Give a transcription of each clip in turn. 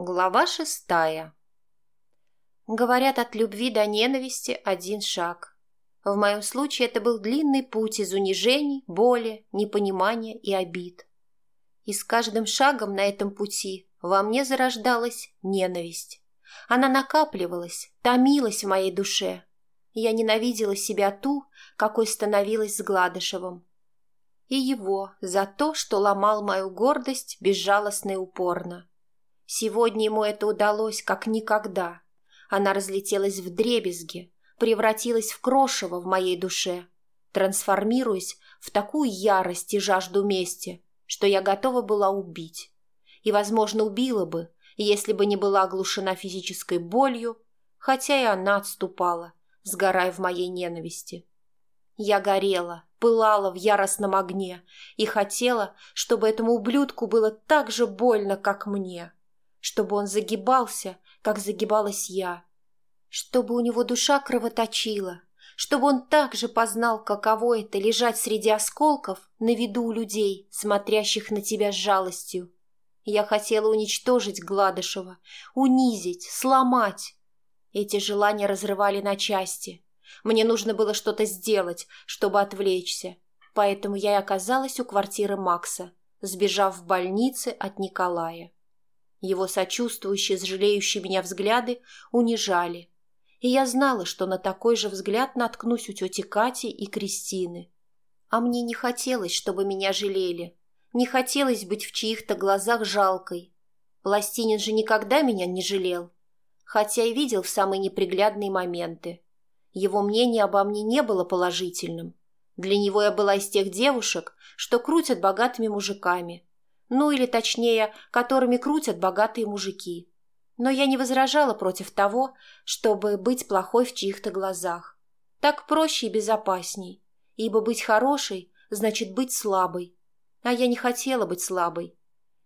Глава шестая. Говорят, от любви до ненависти один шаг. В моем случае это был длинный путь из унижений, боли, непонимания и обид. И с каждым шагом на этом пути во мне зарождалась ненависть. Она накапливалась, томилась в моей душе. Я ненавидела себя ту, какой становилась с Гладышевым. И его за то, что ломал мою гордость безжалостно и упорно. Сегодня ему это удалось как никогда. Она разлетелась в дребезги, превратилась в крошево в моей душе, трансформируясь в такую ярость и жажду мести, что я готова была убить. И, возможно, убила бы, если бы не была оглушена физической болью, хотя и она отступала, сгорая в моей ненависти. Я горела, пылала в яростном огне и хотела, чтобы этому ублюдку было так же больно, как мне чтобы он загибался, как загибалась я, чтобы у него душа кровоточила, чтобы он также познал, каково это лежать среди осколков на виду у людей, смотрящих на тебя с жалостью. Я хотела уничтожить Гладышева, унизить, сломать. Эти желания разрывали на части. Мне нужно было что-то сделать, чтобы отвлечься, поэтому я и оказалась у квартиры Макса, сбежав в больнице от Николая. Его сочувствующие, жалеющие меня взгляды унижали. И я знала, что на такой же взгляд наткнусь у тети Кати и Кристины. А мне не хотелось, чтобы меня жалели. Не хотелось быть в чьих-то глазах жалкой. Пластинин же никогда меня не жалел, хотя и видел в самые неприглядные моменты. Его мнение обо мне не было положительным. Для него я была из тех девушек, что крутят богатыми мужиками – ну или точнее, которыми крутят богатые мужики. Но я не возражала против того, чтобы быть плохой в чьих-то глазах. Так проще и безопасней, ибо быть хорошей значит быть слабой. А я не хотела быть слабой.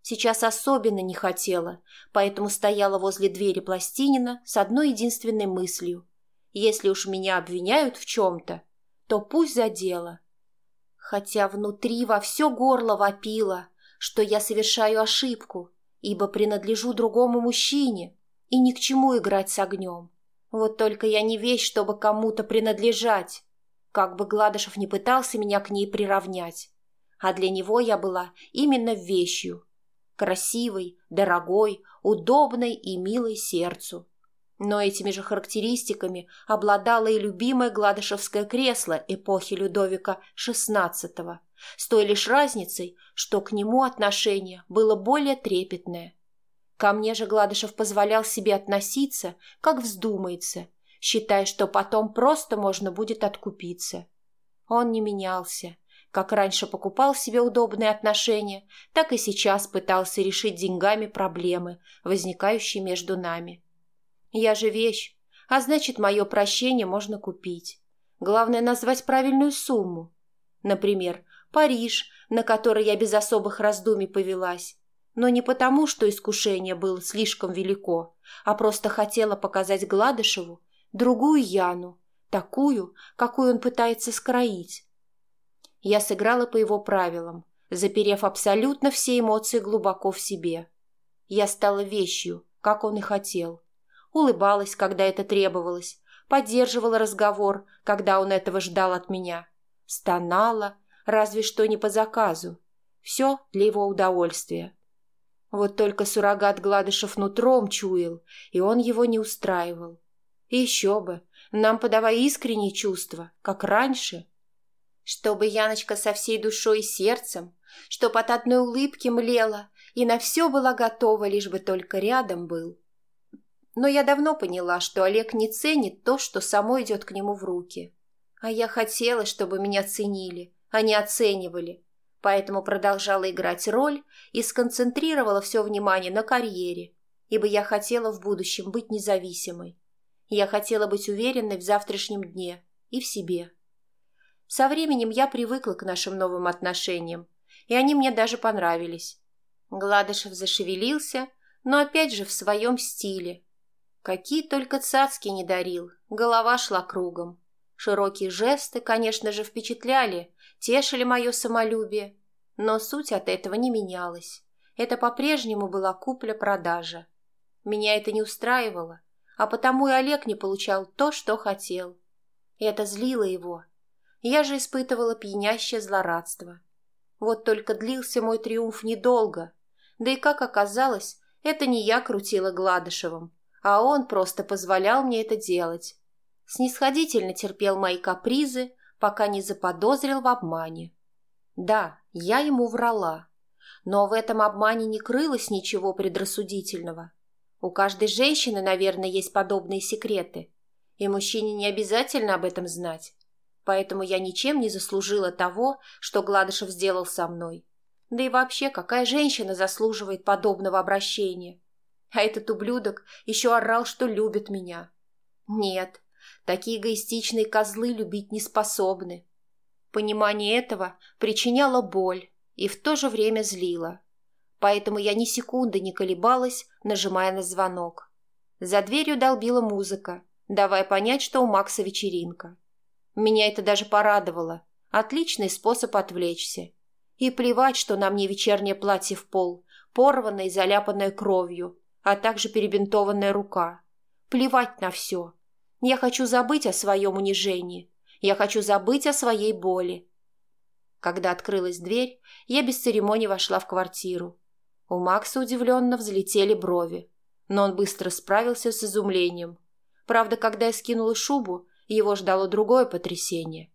Сейчас особенно не хотела, поэтому стояла возле двери Пластинина с одной единственной мыслью. Если уж меня обвиняют в чем-то, то пусть за дело. Хотя внутри во все горло вопило – что я совершаю ошибку, ибо принадлежу другому мужчине, и ни к чему играть с огнем. Вот только я не вещь, чтобы кому-то принадлежать, как бы Гладышев не пытался меня к ней приравнять. А для него я была именно вещью, красивой, дорогой, удобной и милой сердцу. Но этими же характеристиками обладало и любимое гладышевское кресло эпохи Людовика XVI, с той лишь разницей, что к нему отношение было более трепетное. Ко мне же Гладышев позволял себе относиться, как вздумается, считая, что потом просто можно будет откупиться. Он не менялся. Как раньше покупал себе удобные отношения, так и сейчас пытался решить деньгами проблемы, возникающие между нами. Я же вещь, а значит, мое прощение можно купить. Главное назвать правильную сумму. Например, Париж, на который я без особых раздумий повелась. Но не потому, что искушение было слишком велико, а просто хотела показать Гладышеву другую Яну, такую, какую он пытается скроить. Я сыграла по его правилам, заперев абсолютно все эмоции глубоко в себе. Я стала вещью, как он и хотел. Улыбалась, когда это требовалось, поддерживала разговор, когда он этого ждал от меня. Стонала, разве что не по заказу. Все для его удовольствия. Вот только суррогат Гладышев нутром чуял, и он его не устраивал. И еще бы, нам подавай искренние чувства, как раньше. Чтобы Яночка со всей душой и сердцем, чтоб от одной улыбки млела и на все была готова, лишь бы только рядом был. Но я давно поняла, что Олег не ценит то, что само идет к нему в руки. А я хотела, чтобы меня ценили, они оценивали, поэтому продолжала играть роль и сконцентрировала все внимание на карьере, ибо я хотела в будущем быть независимой. Я хотела быть уверенной в завтрашнем дне и в себе. Со временем я привыкла к нашим новым отношениям, и они мне даже понравились. Гладышев зашевелился, но опять же в своем стиле. Какие только цацки не дарил, голова шла кругом. Широкие жесты, конечно же, впечатляли, тешили мое самолюбие, но суть от этого не менялась. Это по-прежнему была купля-продажа. Меня это не устраивало, а потому и Олег не получал то, что хотел. И это злило его. Я же испытывала пьянящее злорадство. Вот только длился мой триумф недолго. Да и, как оказалось, это не я крутила Гладышевым, а он просто позволял мне это делать. Снисходительно терпел мои капризы, пока не заподозрил в обмане. Да, я ему врала. Но в этом обмане не крылось ничего предрассудительного. У каждой женщины, наверное, есть подобные секреты. И мужчине не обязательно об этом знать. Поэтому я ничем не заслужила того, что Гладышев сделал со мной. Да и вообще, какая женщина заслуживает подобного обращения? А этот ублюдок еще орал, что любит меня. Нет, такие эгоистичные козлы любить не способны. Понимание этого причиняло боль и в то же время злило. Поэтому я ни секунды не колебалась, нажимая на звонок. За дверью долбила музыка, давая понять, что у Макса вечеринка. Меня это даже порадовало. Отличный способ отвлечься. И плевать, что на мне вечернее платье в пол, порванное и заляпанное кровью, а также перебинтованная рука. Плевать на все. Я хочу забыть о своем унижении. Я хочу забыть о своей боли. Когда открылась дверь, я без церемоний вошла в квартиру. У Макса удивленно взлетели брови, но он быстро справился с изумлением. Правда, когда я скинула шубу, его ждало другое потрясение.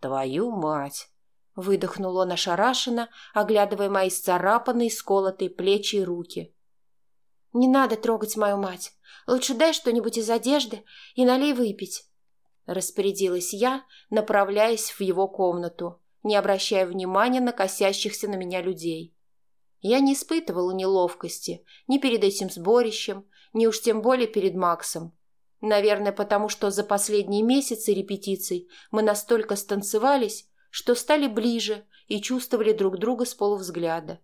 «Твою мать!» — выдохнул он ошарашенно, оглядывая мои сцарапанные, сколотые плечи и руки. «Не надо трогать мою мать. Лучше дай что-нибудь из одежды и налей выпить», — распорядилась я, направляясь в его комнату, не обращая внимания на косящихся на меня людей. Я не испытывала неловкости ни перед этим сборищем, ни уж тем более перед Максом. Наверное, потому что за последние месяцы репетиций мы настолько станцевались, что стали ближе и чувствовали друг друга с полувзгляда.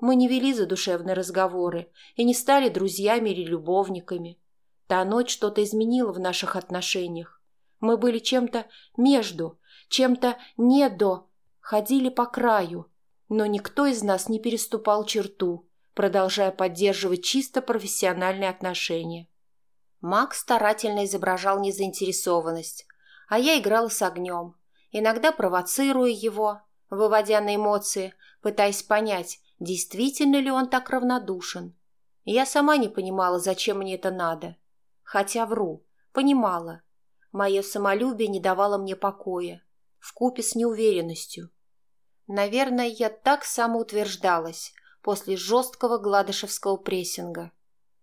Мы не вели задушевные разговоры и не стали друзьями или любовниками. Та ночь что-то изменила в наших отношениях. Мы были чем-то между, чем-то не до, ходили по краю, но никто из нас не переступал черту, продолжая поддерживать чисто профессиональные отношения. Макс старательно изображал незаинтересованность, а я играла с огнем, иногда провоцируя его, выводя на эмоции, пытаясь понять, действительно ли он так равнодушен. Я сама не понимала, зачем мне это надо. Хотя вру, понимала. Мое самолюбие не давало мне покоя, вкупе с неуверенностью. Наверное, я так самоутверждалась после жесткого гладышевского прессинга.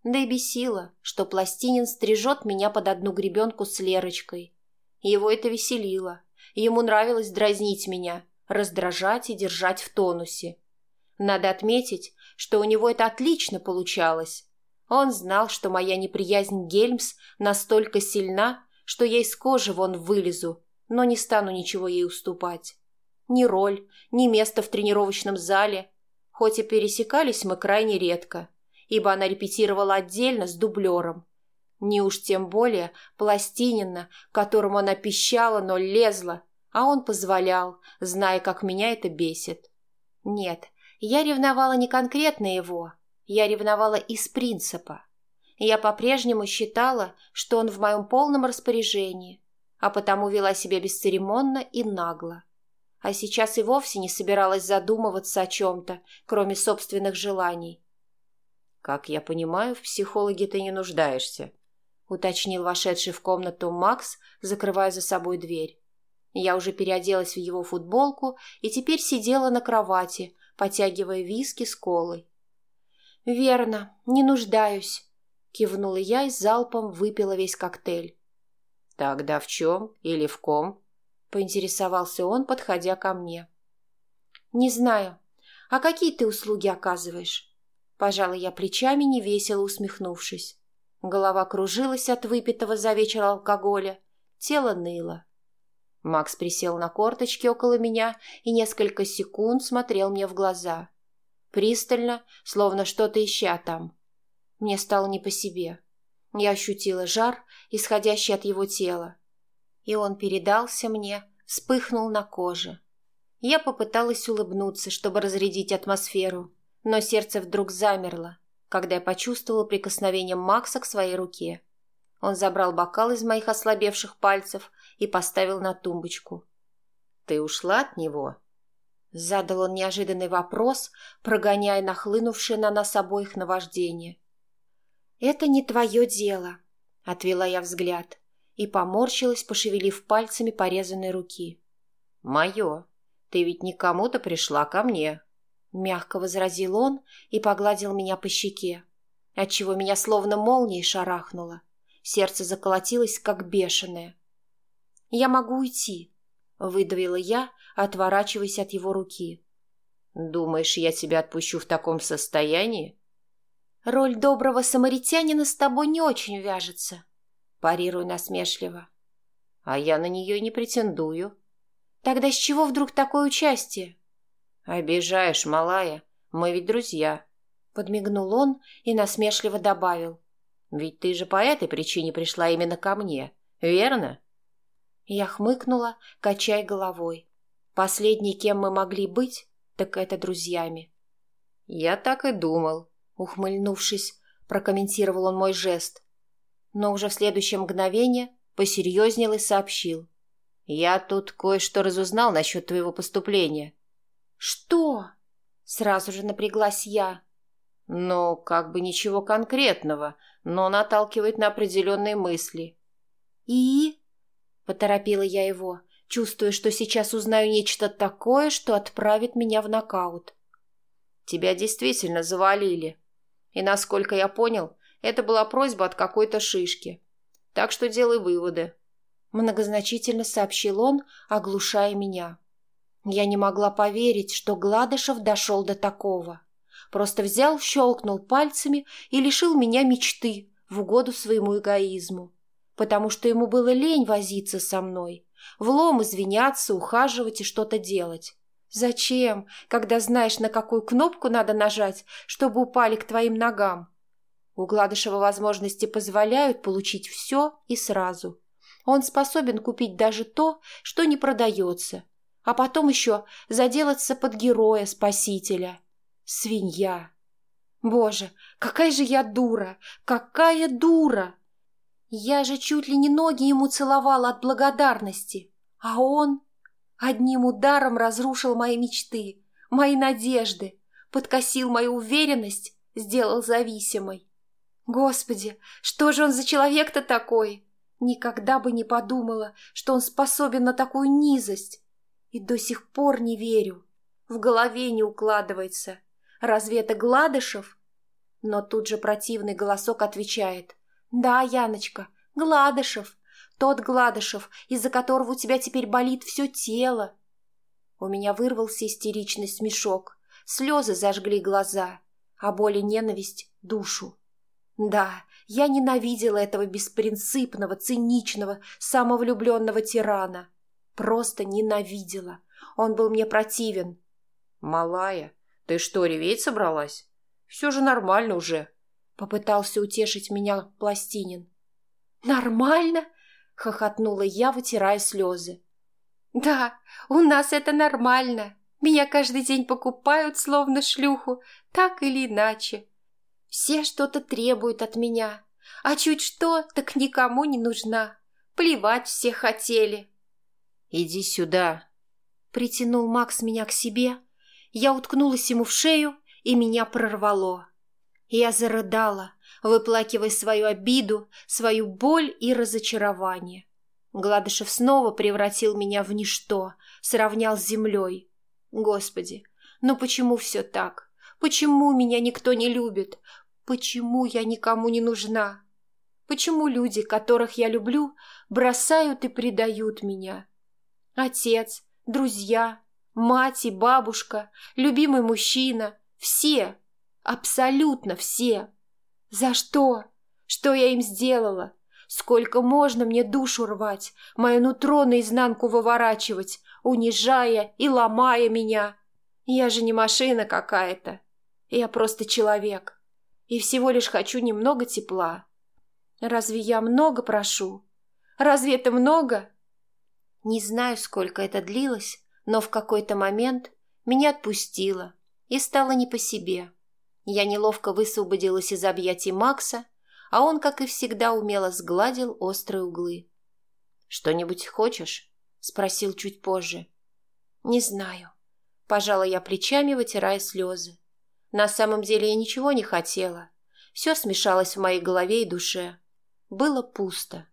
Да и бесило, что Пластинин стрижет меня под одну гребенку с Лерочкой. Его это веселило. Ему нравилось дразнить меня, раздражать и держать в тонусе. Надо отметить, что у него это отлично получалось. Он знал, что моя неприязнь Гельмс настолько сильна, что я из кожи вон вылезу, но не стану ничего ей уступать. Ни роль, ни место в тренировочном зале, хоть и пересекались мы крайне редко ибо она репетировала отдельно с дублером. Не уж тем более Пластинина, которому она пищала, но лезла, а он позволял, зная, как меня это бесит. Нет, я ревновала не конкретно его, я ревновала из принципа. Я по-прежнему считала, что он в моем полном распоряжении, а потому вела себя бесцеремонно и нагло. А сейчас и вовсе не собиралась задумываться о чем-то, кроме собственных желаний, «Как я понимаю, в психологе ты не нуждаешься», — уточнил вошедший в комнату Макс, закрывая за собой дверь. Я уже переоделась в его футболку и теперь сидела на кровати, потягивая виски с колой. «Верно, не нуждаюсь», — кивнула я и залпом выпила весь коктейль. «Тогда в чем или в ком?» — поинтересовался он, подходя ко мне. «Не знаю. А какие ты услуги оказываешь?» Пожала я плечами, невесело усмехнувшись. Голова кружилась от выпитого за вечер алкоголя, тело ныло. Макс присел на корточки около меня и несколько секунд смотрел мне в глаза. Пристально, словно что-то ища там. Мне стало не по себе. Я ощутила жар, исходящий от его тела. И он передался мне, вспыхнул на коже. Я попыталась улыбнуться, чтобы разрядить атмосферу, но сердце вдруг замерло. когда я почувствовала прикосновение Макса к своей руке. Он забрал бокал из моих ослабевших пальцев и поставил на тумбочку. «Ты ушла от него?» Задал он неожиданный вопрос, прогоняя нахлынувшее на нас обоих наваждение. «Это не твое дело», — отвела я взгляд и поморщилась, пошевелив пальцами порезанной руки. «Мое. Ты ведь не кому-то пришла, ко мне», — мягко возразил он и погладил меня по щеке, отчего меня словно молнией шарахнуло. Сердце заколотилось, как бешеное. «Я могу уйти», — выдавила я, отворачиваясь от его руки. «Думаешь, я тебя отпущу в таком состоянии?» «Роль доброго самаритянина с тобой не очень вяжется», — парирую насмешливо. «А я на нее не претендую». «Тогда с чего вдруг такое участие?» «Обижаешь, малая, мы ведь друзья», — подмигнул он и насмешливо добавил. «Ведь ты же по этой причине пришла именно ко мне, верно?» Я хмыкнула, качая головой. Последний, кем мы могли быть, так это друзьями. «Я так и думал», — ухмыльнувшись, прокомментировал он мой жест. Но уже в следующее мгновение посерьезнел и сообщил. «Я тут кое-что разузнал насчет твоего поступления». «Что?» — сразу же напряглась я. «Ну, как бы ничего конкретного, но наталкивает на определенные мысли». «И?» — поторопила я его чувствуя, что сейчас узнаю нечто такое, что отправит меня в нокаут. Тебя действительно завалили. И, насколько я понял, это была просьба от какой-то шишки. Так что делай выводы. Многозначительно сообщил он, оглушая меня. Я не могла поверить, что Гладышев дошел до такого. Просто взял, щелкнул пальцами и лишил меня мечты в угоду своему эгоизму, потому что ему было лень возиться со мной, Влом извиняться, ухаживать и что-то делать. Зачем, когда знаешь, на какую кнопку надо нажать, чтобы упали к твоим ногам? У Гладышева возможности позволяют получить все и сразу. Он способен купить даже то, что не продается, а потом еще заделаться под героя-спасителя. Свинья. Боже, какая же я дура! Какая дура! Я же чуть ли не ноги ему целовала от благодарности. А он одним ударом разрушил мои мечты, мои надежды, подкосил мою уверенность, сделал зависимой. Господи, что же он за человек-то такой? Никогда бы не подумала, что он способен на такую низость. И до сих пор не верю. В голове не укладывается. Разве это Гладышев? Но тут же противный голосок отвечает. «Да, Яночка, Гладышев. Тот Гладышев, из-за которого у тебя теперь болит все тело». У меня вырвался истеричный смешок. Слезы зажгли глаза, а боль и ненависть — душу. Да, я ненавидела этого беспринципного, циничного, самовлюбленного тирана. Просто ненавидела. Он был мне противен. «Малая, ты что, реветь собралась? Все же нормально уже», Попытался утешить меня Пластинин. «Нормально?» — хохотнула я, вытирая слезы. «Да, у нас это нормально. Меня каждый день покупают, словно шлюху, так или иначе. Все что-то требуют от меня, а чуть что, так никому не нужна. Плевать все хотели». «Иди сюда», — притянул Макс меня к себе. Я уткнулась ему в шею, и меня прорвало. Я зарыдала, выплакивая свою обиду, свою боль и разочарование. Гладышев снова превратил меня в ничто, сравнял с землей. Господи, ну почему все так? Почему меня никто не любит? Почему я никому не нужна? Почему люди, которых я люблю, бросают и предают меня? Отец, друзья, мать и бабушка, любимый мужчина — все Абсолютно все. За что? Что я им сделала? Сколько можно мне душу рвать, мое нутро наизнанку выворачивать, унижая и ломая меня? Я же не машина какая-то. Я просто человек. И всего лишь хочу немного тепла. Разве я много прошу? Разве это много? Не знаю, сколько это длилось, но в какой-то момент меня отпустило и стало не по себе. Я неловко высвободилась из объятий Макса, а он, как и всегда, умело сгладил острые углы. «Что-нибудь хочешь?» — спросил чуть позже. «Не знаю». Пожала я плечами, вытирая слезы. На самом деле я ничего не хотела. Все смешалось в моей голове и душе. Было пусто.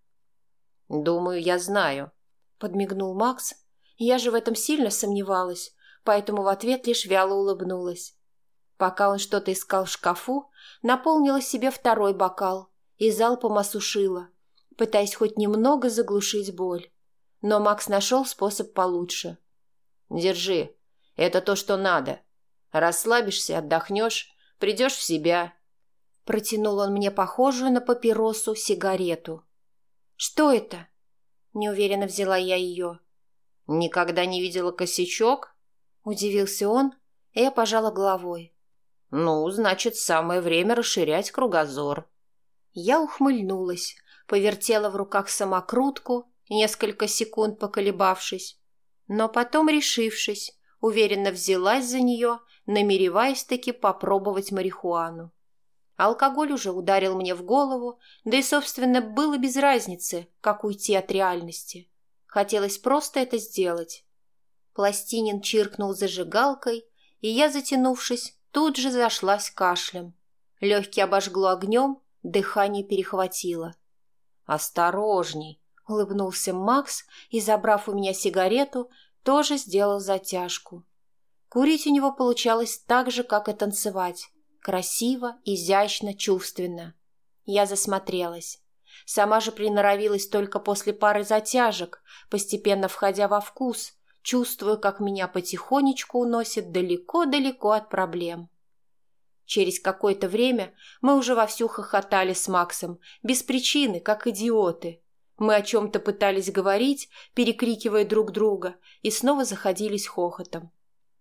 «Думаю, я знаю», — подмигнул Макс. Я же в этом сильно сомневалась, поэтому в ответ лишь вяло улыбнулась. Пока он что-то искал в шкафу, наполнила себе второй бокал и залпом осушила, пытаясь хоть немного заглушить боль. Но Макс нашел способ получше. «Держи. Это то, что надо. Расслабишься, отдохнешь, придешь в себя». Протянул он мне похожую на папиросу сигарету. «Что это?» Неуверенно взяла я ее. «Никогда не видела косячок?» Удивился он, и я пожала головой. «Ну, значит, самое время расширять кругозор». Я ухмыльнулась, повертела в руках самокрутку, несколько секунд поколебавшись, но потом, решившись, уверенно взялась за нее, намереваясь таки попробовать марихуану. Алкоголь уже ударил мне в голову, да и, собственно, было без разницы, как уйти от реальности. Хотелось просто это сделать. Пластинин чиркнул зажигалкой, и я, затянувшись, тут же зашлась кашлем. Легкие обожгло огнем, дыхание перехватило. «Осторожней!» — улыбнулся Макс и, забрав у меня сигарету, тоже сделал затяжку. Курить у него получалось так же, как и танцевать. Красиво, изящно, чувственно. Я засмотрелась. Сама же приноровилась только после пары затяжек, постепенно входя во вкус, чувствуя, как меня потихонечку уносит далеко-далеко от проблем. Через какое-то время мы уже вовсю хохотали с Максом, без причины, как идиоты. Мы о чем-то пытались говорить, перекрикивая друг друга, и снова заходились хохотом.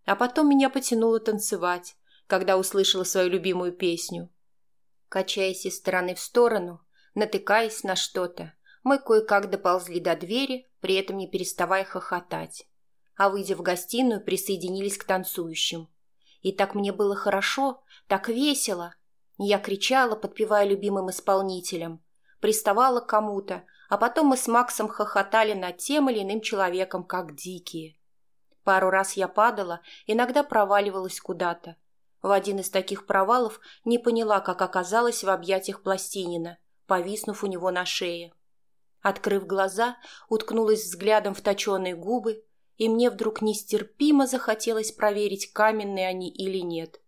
А потом меня потянуло танцевать, когда услышала свою любимую песню. Качаясь из стороны в сторону, натыкаясь на что-то, мы кое-как доползли до двери, при этом не переставая хохотать. А выйдя в гостиную, присоединились к танцующим. И так мне было хорошо, так весело. Я кричала, подпевая любимым исполнителям, приставала к кому-то, а потом мы с Максом хохотали над тем или иным человеком, как дикие. Пару раз я падала, иногда проваливалась куда-то, в один из таких провалов не поняла, как оказалась в объятиях Пластинина, повиснув у него на шее. Открыв глаза, уткнулась взглядом в точеные губы, и мне вдруг нестерпимо захотелось проверить, каменные они или нет.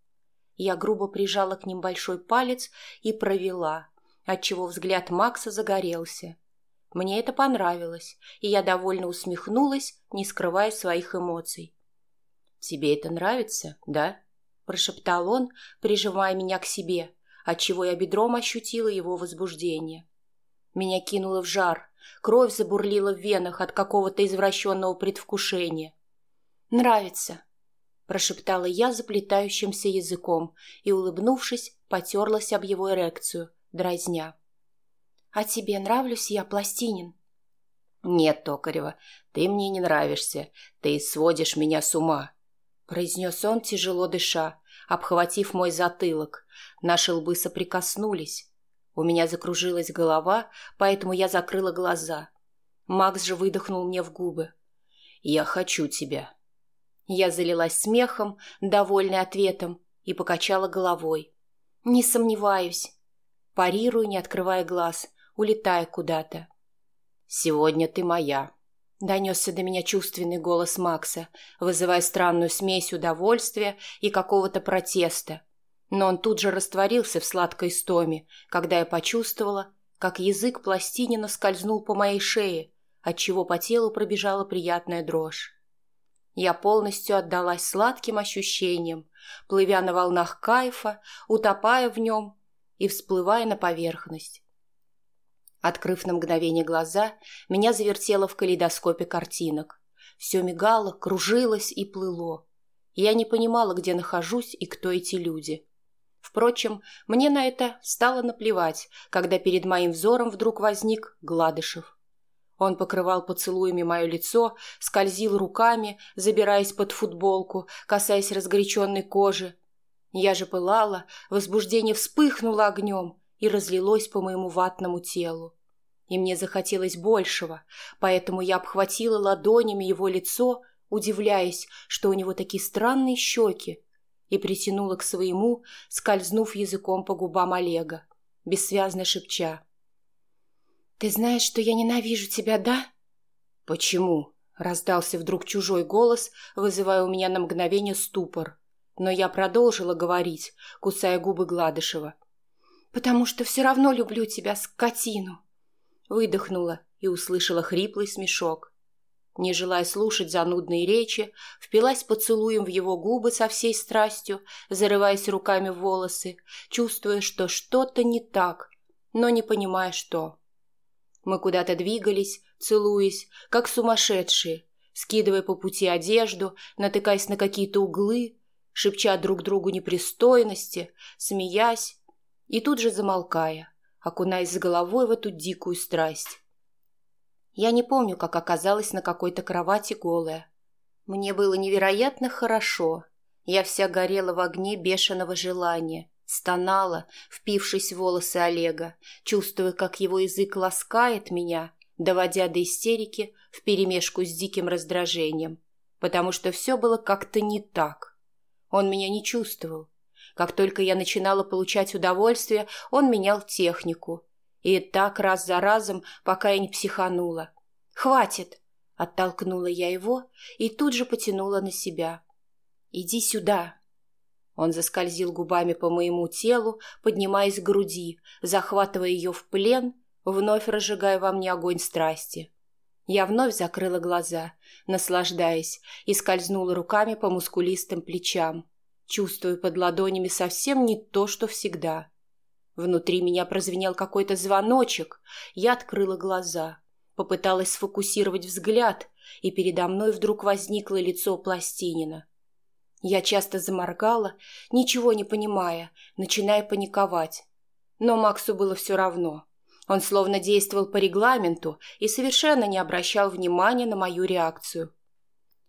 Я грубо прижала к ним большой палец и провела, отчего взгляд Макса загорелся. Мне это понравилось, и я довольно усмехнулась, не скрывая своих эмоций. «Тебе это нравится, да?» прошептал он, прижимая меня к себе, отчего я бедром ощутила его возбуждение. Меня кинуло в жар, кровь забурлила в венах от какого-то извращенного предвкушения. «Нравится», — прошептала я заплетающимся языком и, улыбнувшись, потерлась об его эрекцию, дразня. «А тебе нравлюсь я, Пластинин?» «Нет, Токарева, ты мне не нравишься, ты сводишь меня с ума», — произнес он, тяжело дыша, обхватив мой затылок. Наши лбы соприкоснулись. У меня закружилась голова, поэтому я закрыла глаза. Макс же выдохнул мне в губы. «Я хочу тебя». Я залилась смехом, довольной ответом, и покачала головой. «Не сомневаюсь». Парирую, не открывая глаз, улетая куда-то. «Сегодня ты моя», Донесся до меня чувственный голос Макса, вызывая странную смесь удовольствия и какого-то протеста. Но он тут же растворился в сладкой стоме, когда я почувствовала, как язык пластинина скользнул по моей шее, отчего по телу пробежала приятная дрожь. Я полностью отдалась сладким ощущениям, плывя на волнах кайфа, утопая в нем и всплывая на поверхность. Открыв на мгновение глаза, меня завертело в калейдоскопе картинок. Все мигало, кружилось и плыло. Я не понимала, где нахожусь и кто эти люди. Впрочем, мне на это стало наплевать, когда перед моим взором вдруг возник Гладышев. Он покрывал поцелуями мое лицо, скользил руками, забираясь под футболку, касаясь разгоряченной кожи. Я же пылала, возбуждение вспыхнуло огнем и разлилось по моему ватному телу. И мне захотелось большего, поэтому я обхватила ладонями его лицо, удивляясь, что у него такие странные щеки, и притянула к своему, скользнув языком по губам Олега, бессвязно шепча. «Ты знаешь, что я ненавижу тебя, да?» «Почему?» — раздался вдруг чужой голос, вызывая у меня на мгновение ступор. Но я продолжила говорить, кусая губы Гладышева. «Потому что все равно люблю тебя, скотину!» Выдохнула и услышала хриплый смешок. Не желая слушать занудные речи, впилась поцелуем в его губы со всей страстью, зарываясь руками в волосы, чувствуя, что что-то не так, но не понимая, что. Мы куда-то двигались, целуясь, как сумасшедшие, скидывая по пути одежду, натыкаясь на какие-то углы, шепча друг другу непристойности, смеясь и тут же замолкая, окунаясь с головой в эту дикую страсть. Я не помню, как оказалась на какой-то кровати голая. Мне было невероятно хорошо. Я вся горела в огне бешеного желания, стонала, впившись в волосы Олега, чувствуя, как его язык ласкает меня, доводя до истерики вперемешку с диким раздражением, потому что все было как-то не так. Он меня не чувствовал. Как только я начинала получать удовольствие, он менял технику. И так раз за разом, пока я не психанула. «Хватит!» — оттолкнула я его и тут же потянула на себя. «Иди сюда!» Он заскользил губами по моему телу, поднимаясь к груди, захватывая ее в плен, вновь разжигая во мне огонь страсти. Я вновь закрыла глаза, наслаждаясь, и скользнула руками по мускулистым плечам, чувствуя под ладонями совсем не то, что всегда. Внутри меня прозвенел какой-то звоночек, я открыла глаза, попыталась сфокусировать взгляд, и передо мной вдруг возникло лицо Пластинина. Я часто заморгала, ничего не понимая, начиная паниковать. Но Максу было все равно. Он словно действовал по регламенту и совершенно не обращал внимания на мою реакцию.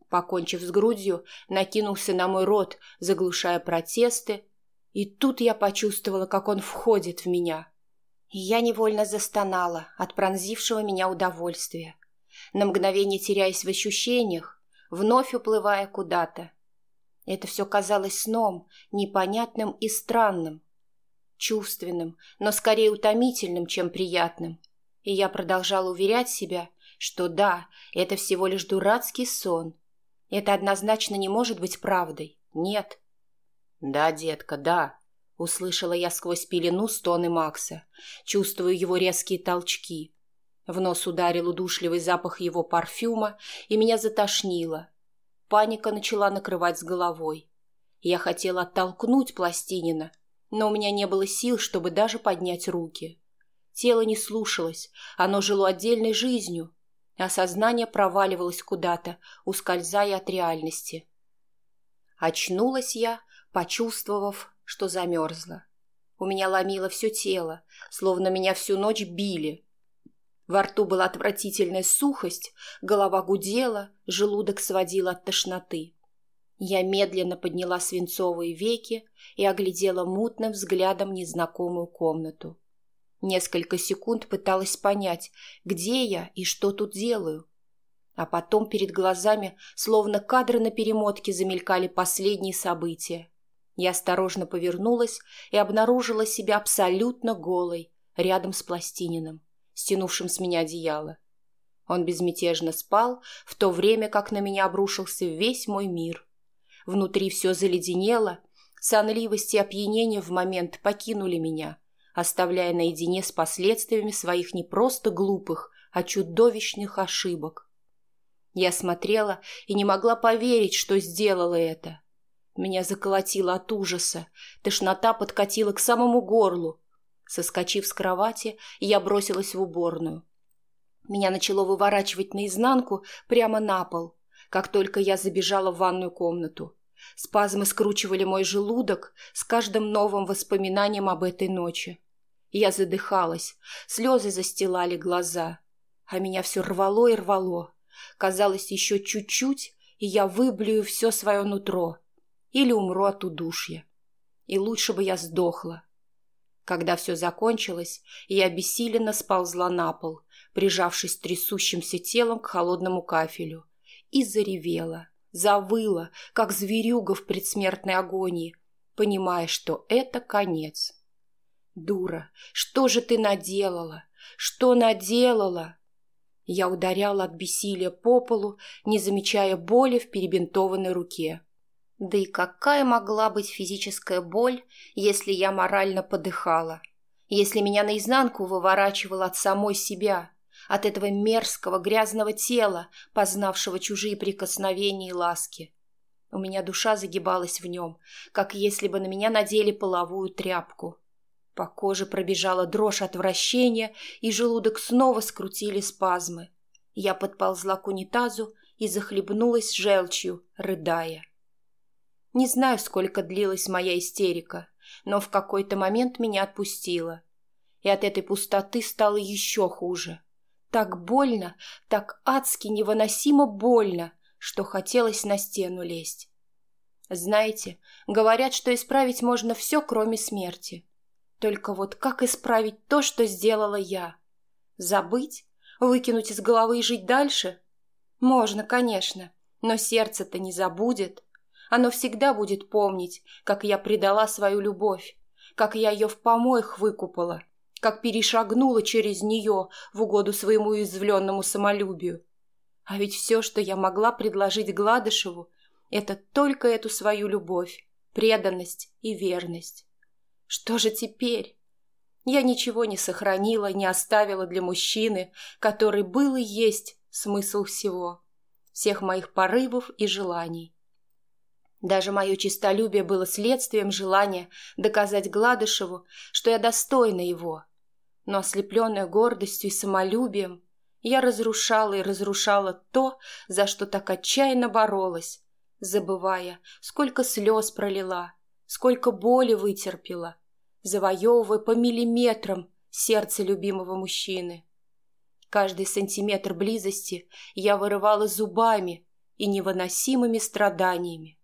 Покончив с грудью, накинулся на мой рот, заглушая протесты, и тут я почувствовала, как он входит в меня. Я невольно застонала от пронзившего меня удовольствия, на мгновение теряясь в ощущениях, вновь уплывая куда-то. Это все казалось сном, непонятным и странным, чувственным, но скорее утомительным, чем приятным. И я продолжала уверять себя, что да, это всего лишь дурацкий сон. Это однозначно не может быть правдой. Нет. «Да, детка, да», — услышала я сквозь пелену стоны Макса, чувствуя его резкие толчки. В нос ударил удушливый запах его парфюма, и меня затошнило. Паника начала накрывать с головой. Я хотела оттолкнуть Пластинина, но у меня не было сил, чтобы даже поднять руки. Тело не слушалось, оно жило отдельной жизнью, а сознание проваливалось куда-то, ускользая от реальности. Очнулась я, почувствовав, что замерзла. У меня ломило все тело, словно меня всю ночь били. Во рту была отвратительная сухость, голова гудела, желудок сводил от тошноты. Я медленно подняла свинцовые веки и оглядела мутным взглядом незнакомую комнату. Несколько секунд пыталась понять, где я и что тут делаю. А потом перед глазами, словно кадры на перемотке, замелькали последние события. Я осторожно повернулась и обнаружила себя абсолютно голой, рядом с пластинином, стянувшим с меня одеяло. Он безмятежно спал, в то время как на меня обрушился весь мой мир — Внутри все заледенело, сонливость и опьянение в момент покинули меня, оставляя наедине с последствиями своих не просто глупых, а чудовищных ошибок. Я смотрела и не могла поверить, что сделала это. Меня заколотило от ужаса, тошнота подкатила к самому горлу. Соскочив с кровати, я бросилась в уборную. Меня начало выворачивать наизнанку прямо на пол – как только я забежала в ванную комнату. Спазмы скручивали мой желудок с каждым новым воспоминанием об этой ночи. Я задыхалась, слезы застилали глаза, а меня все рвало и рвало. Казалось, еще чуть-чуть, и я выблюю все свое нутро или умру от удушья. и лучше бы я сдохла. Когда все закончилось, я обессиленно сползла на пол, прижавшись трясущимся телом к холодному кафелю, и заревела, завыла, как зверюга в предсмертной агонии, понимая, что это конец. «Дура, что же ты наделала? Что наделала?» Я ударяла от бессилия по полу, не замечая боли в перебинтованной руке. Да и какая могла быть физическая боль, если я морально подыхала? Если меня наизнанку выворачивало от самой себя, от этого мерзкого грязного тела, познавшего чужие прикосновения и ласки? У меня душа загибалась в нем, как если бы на меня надели половую тряпку. По коже пробежала дрожь отвращения, и желудок снова скрутили спазмы. Я подползла к унитазу и захлебнулась желчью, рыдая. Не знаю, сколько длилась моя истерика, но в какой-то момент меня отпустило. И от этой пустоты стало еще хуже. Так больно, так адски невыносимо больно, что хотелось на стену лезть. Знаете, говорят, что исправить можно все, кроме смерти. Только вот как исправить то, что сделала я? Забыть? Выкинуть из головы и жить дальше? Можно, конечно, но сердце-то не забудет. Оно всегда будет помнить, как я предала свою любовь, как я ее в помоях выкупала, как перешагнула через нее в угоду своему уязвленному самолюбию. А ведь все, что я могла предложить Гладышеву, это только эту свою любовь, преданность и верность. Что же теперь? Я ничего не сохранила, не оставила для мужчины, который был и есть смысл всего, всех моих порывов и желаний. Даже мое честолюбие было следствием желания доказать Гладышеву, что я достойна его. Но ослепленная гордостью и самолюбием, я разрушала и разрушала то, за что так отчаянно боролась, забывая, сколько слез пролила, сколько боли вытерпела, завоевывая по миллиметрам сердце любимого мужчины. Каждый сантиметр близости я вырывала зубами и невыносимыми страданиями.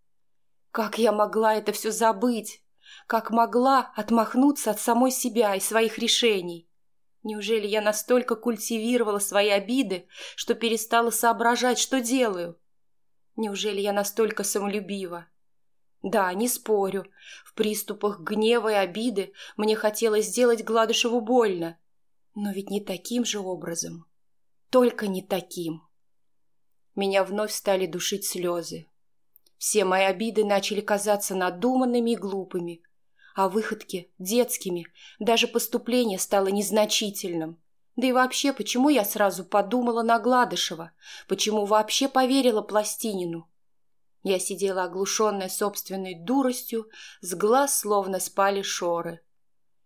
Как я могла это все забыть? Как могла отмахнуться от самой себя и своих решений? Неужели я настолько культивировала свои обиды, что перестала соображать, что делаю? Неужели я настолько самолюбива? Да, не спорю, в приступах гнева и обиды мне хотелось сделать Гладышеву больно. Но ведь не таким же образом. Только не таким. Меня вновь стали душить слезы. Все мои обиды начали казаться надуманными и глупыми, а выходки – детскими, даже поступление стало незначительным. Да и вообще, почему я сразу подумала на Гладышева? Почему вообще поверила Пластинину? Я сидела оглушенная собственной дуростью, с глаз словно спали шоры.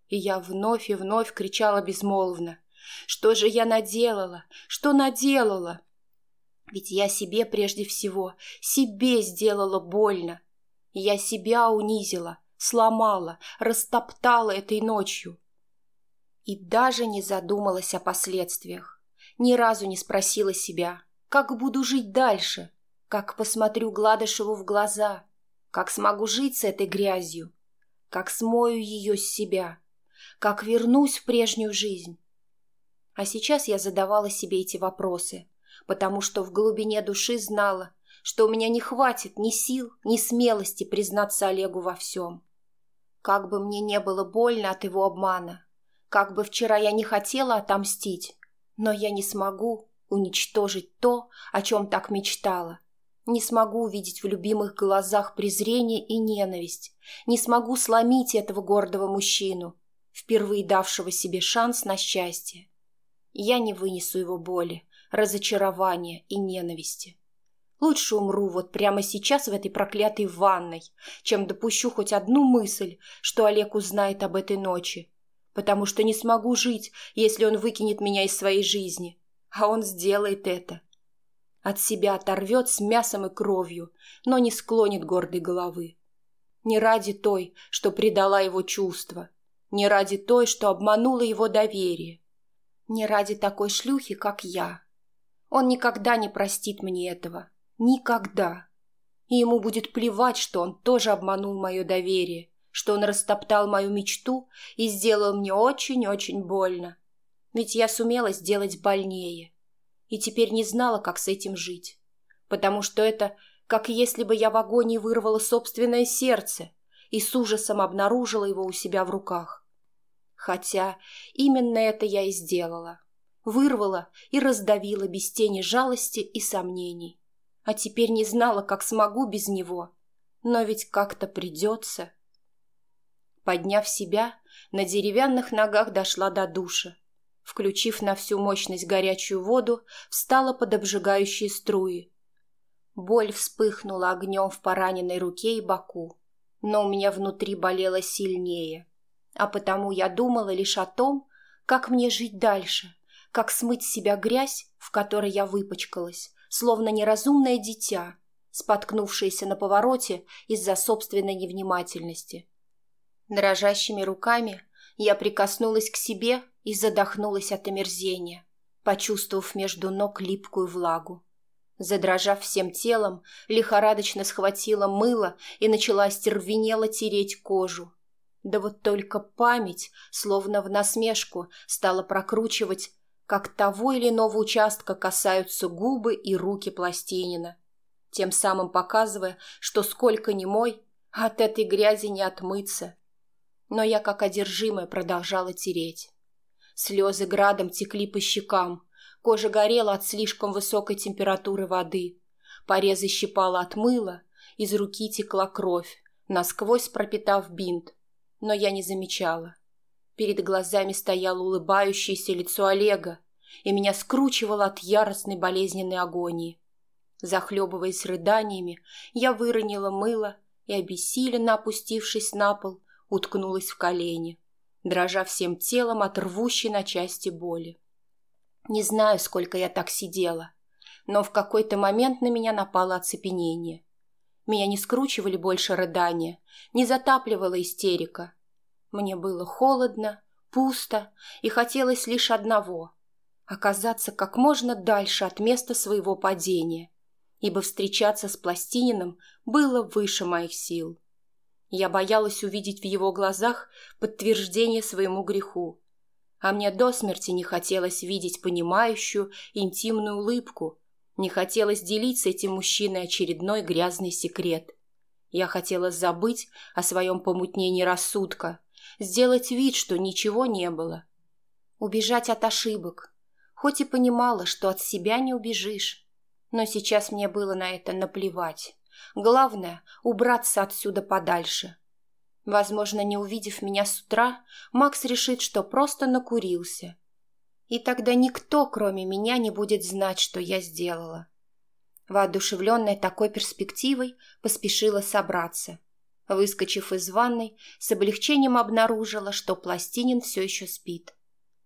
И я вновь и вновь кричала безмолвно. «Что же я наделала? Что наделала?» Ведь я себе прежде всего, себе сделала больно. Я себя унизила, сломала, растоптала этой ночью. И даже не задумалась о последствиях. Ни разу не спросила себя, как буду жить дальше, как посмотрю Гладышеву в глаза, как смогу жить с этой грязью, как смою ее с себя, как вернусь в прежнюю жизнь. А сейчас я задавала себе эти вопросы, потому что в глубине души знала, что у меня не хватит ни сил, ни смелости признаться Олегу во всем. Как бы мне не было больно от его обмана, как бы вчера я не хотела отомстить, но я не смогу уничтожить то, о чем так мечтала. Не смогу увидеть в любимых глазах презрение и ненависть, не смогу сломить этого гордого мужчину, впервые давшего себе шанс на счастье. Я не вынесу его боли, разочарования и ненависти. Лучше умру вот прямо сейчас в этой проклятой ванной, чем допущу хоть одну мысль, что Олег узнает об этой ночи, потому что не смогу жить, если он выкинет меня из своей жизни, а он сделает это. От себя оторвет с мясом и кровью, но не склонит гордой головы. Не ради той, что предала его чувства, не ради той, что обманула его доверие, не ради такой шлюхи, как я. Он никогда не простит мне этого. Никогда. И ему будет плевать, что он тоже обманул мое доверие, что он растоптал мою мечту и сделал мне очень-очень больно. Ведь я сумела сделать больнее. И теперь не знала, как с этим жить. Потому что это как если бы я в агонии вырвала собственное сердце и с ужасом обнаружила его у себя в руках. Хотя именно это я и сделала. Вырвала и раздавила без тени жалости и сомнений. А теперь не знала, как смогу без него. Но ведь как-то придется. Подняв себя, на деревянных ногах дошла до душа. Включив на всю мощность горячую воду, встала под обжигающие струи. Боль вспыхнула огнем в пораненной руке и боку, но у меня внутри болело сильнее, а потому я думала лишь о том, как мне жить дальше, как смыть с себя грязь, в которой я выпачкалась, словно неразумное дитя, споткнувшееся на повороте из-за собственной невнимательности. Дрожащими руками я прикоснулась к себе и задохнулась от омерзения, почувствовав между ног липкую влагу. Задрожав всем телом, лихорадочно схватила мыло и начала остервенело тереть кожу. Да вот только память, словно в насмешку, стала прокручивать, как того или иного участка касаются губы и руки Пластинина, тем самым показывая, что сколько ни мой, от этой грязи не отмыться. Но я, как одержимая, продолжала тереть. Слезы градом текли по щекам, кожа горела от слишком высокой температуры воды, порезы щипала от мыла, из руки текла кровь, насквозь пропитав бинт, но я не замечала. Перед глазами стояло улыбающееся лицо Олега, и меня скручивало от яростной болезненной агонии. Захлебываясь рыданиями, я выронила мыло и, обессиленно опустившись на пол, уткнулась в колени, дрожа всем телом от рвущей на части боли. Не знаю, сколько я так сидела, но в какой-то момент на меня напало оцепенение. Меня не скручивали больше рыдания, не затапливала истерика. Мне было холодно, пусто, и хотелось лишь одного — оказаться как можно дальше от места своего падения, ибо встречаться с Пластининым было выше моих сил. Я боялась увидеть в его глазах подтверждение своему греху, а мне до смерти не хотелось видеть понимающую, интимную улыбку, не хотелось делить с этим мужчиной очередной грязный секрет. Я хотела забыть о своем помутнении рассудка, сделать вид, что ничего не было. Убежать от ошибок, хоть и понимала, что от себя не убежишь. Но сейчас мне было на это наплевать. Главное — убраться отсюда подальше. Возможно, не увидев меня с утра, Макс решит, что просто накурился. И тогда никто, кроме меня, не будет знать, что я сделала. Воодушевленная такой перспективой, поспешила собраться — Выскочив из ванной, с облегчением обнаружила, что Пластинин все еще спит.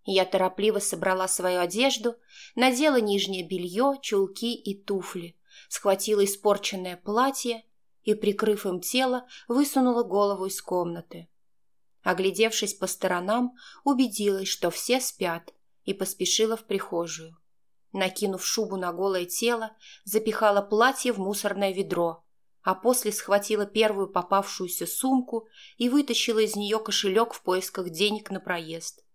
Я торопливо собрала свою одежду, надела нижнее белье, чулки и туфли, схватила испорченное платье и, прикрыв им тело, высунула голову из комнаты. Оглядевшись по сторонам, убедилась, что все спят, и поспешила в прихожую. Накинув шубу на голое тело, запихала платье в мусорное ведро а после схватила первую попавшуюся сумку и вытащила из нее кошелек в поисках денег на проезд.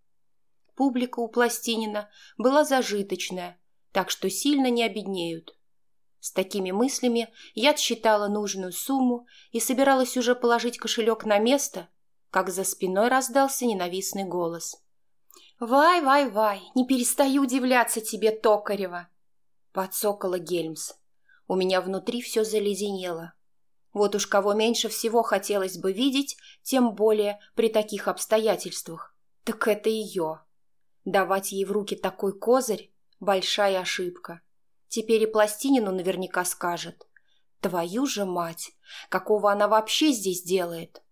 Публика у Пластинина была зажиточная, так что сильно не обеднеют. С такими мыслями я отсчитала нужную сумму и собиралась уже положить кошелек на место, как за спиной раздался ненавистный голос. «Вай, вай, вай, не перестаю удивляться тебе, Токарева!» Подсокола Гельмс. У меня внутри все заледенело. Вот уж кого меньше всего хотелось бы видеть, тем более при таких обстоятельствах, так это ее. Давать ей в руки такой козырь – большая ошибка. Теперь и Пластинину наверняка скажет. Твою же мать, какого она вообще здесь делает?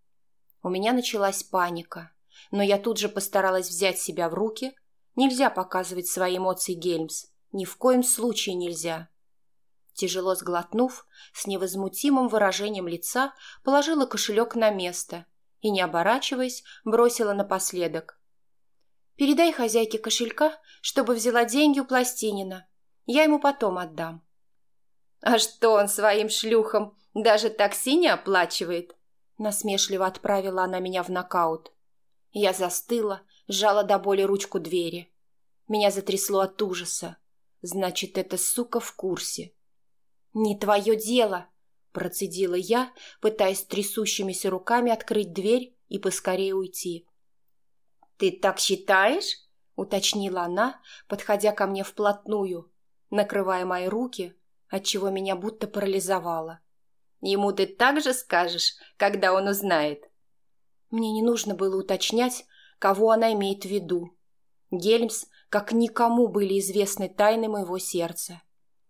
У меня началась паника, но я тут же постаралась взять себя в руки. Нельзя показывать свои эмоции Гельмс. Ни в коем случае нельзя. Тяжело сглотнув, с невозмутимым выражением лица положила кошелек на место и, не оборачиваясь, бросила напоследок. «Передай хозяйке кошелька, чтобы взяла деньги у Пластинина. Я ему потом отдам». «А что он своим шлюхам даже такси не оплачивает?» Насмешливо отправила она меня в нокаут. Я застыла, сжала до боли ручку двери. Меня затрясло от ужаса. Значит, эта сука в курсе. «Не твое дело!» – процедила я, пытаясь трясущимися руками открыть дверь и поскорее уйти. «Ты так считаешь?» – уточнила она, подходя ко мне вплотную, накрывая мои руки, отчего меня будто парализовало. «Ему ты так же скажешь, когда он узнает?» Мне не нужно было уточнять, кого она имеет в виду. Гельмс, как никому, были известны тайны моего сердца.